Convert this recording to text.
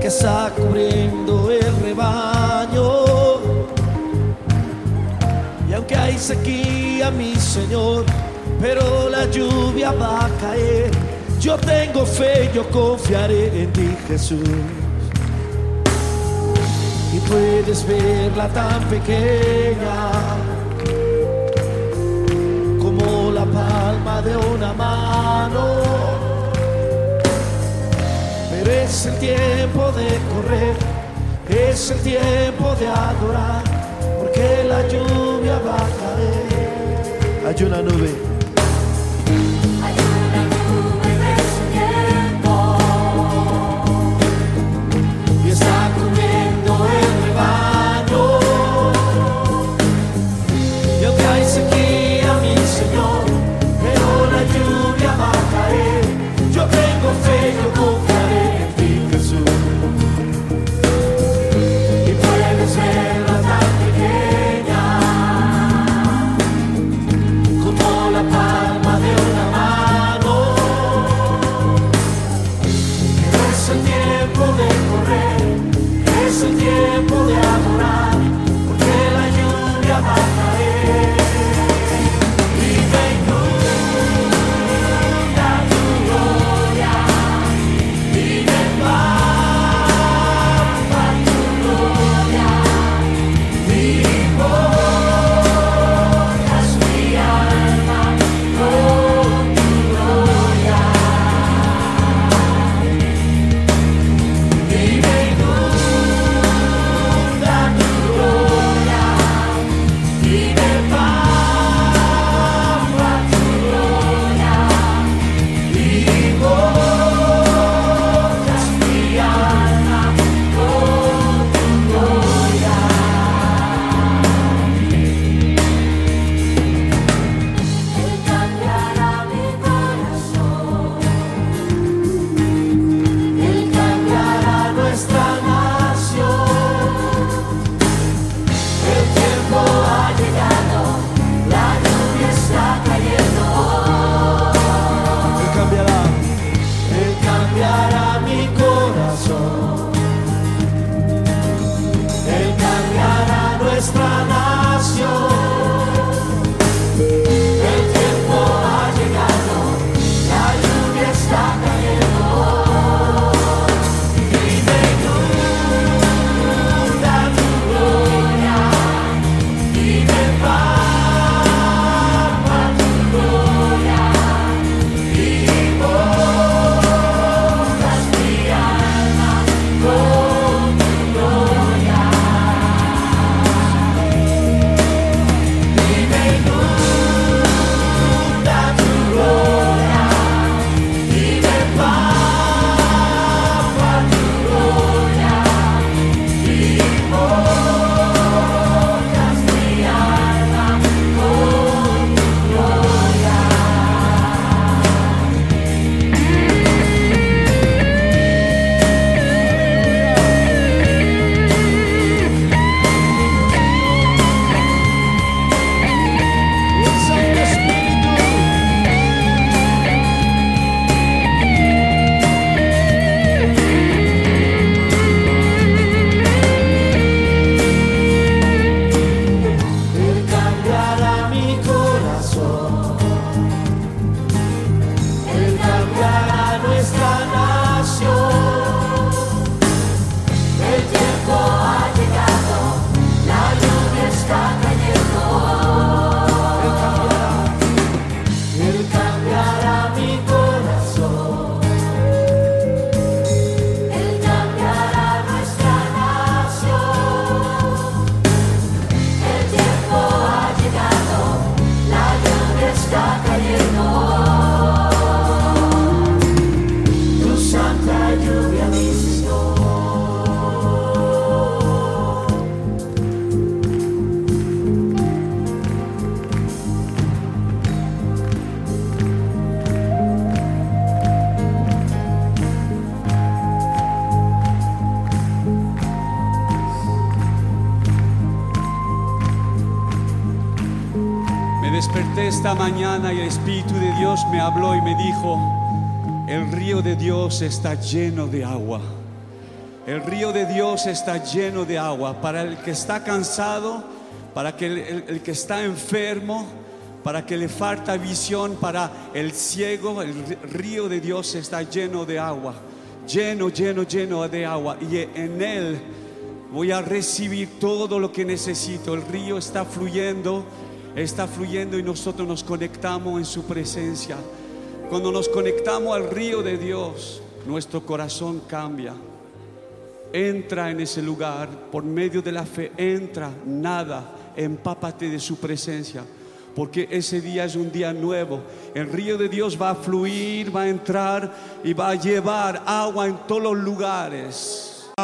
que está cubriendo el rebaño. Y aunque hay sequía, mi Señor, pero la lluvia va a caer. Yo tengo fe, yo confiaré en ti, Jesús. Y puedes verla tan pequeña la palma de una mano. Pero es el tiempo de correr, es el tiempo de adorar, porque la lluvia va a caer. Hay una nube. desperté esta mañana y el Espíritu de Dios me habló y me dijo, el río de Dios está lleno de agua. El río de Dios está lleno de agua. Para el que está cansado, para que el, el que está enfermo, para que le falta visión, para el ciego, el río de Dios está lleno de agua. Lleno, lleno, lleno de agua. Y en él voy a recibir todo lo que necesito. El río está fluyendo está fluyendo y nosotros nos conectamos en su presencia. Cuando nos conectamos al río de Dios, nuestro corazón cambia. Entra en ese lugar por medio de la fe, entra, nada, empápate de su presencia. Porque ese día es un día nuevo. El río de Dios va a fluir, va a entrar y va a llevar agua en todos los lugares.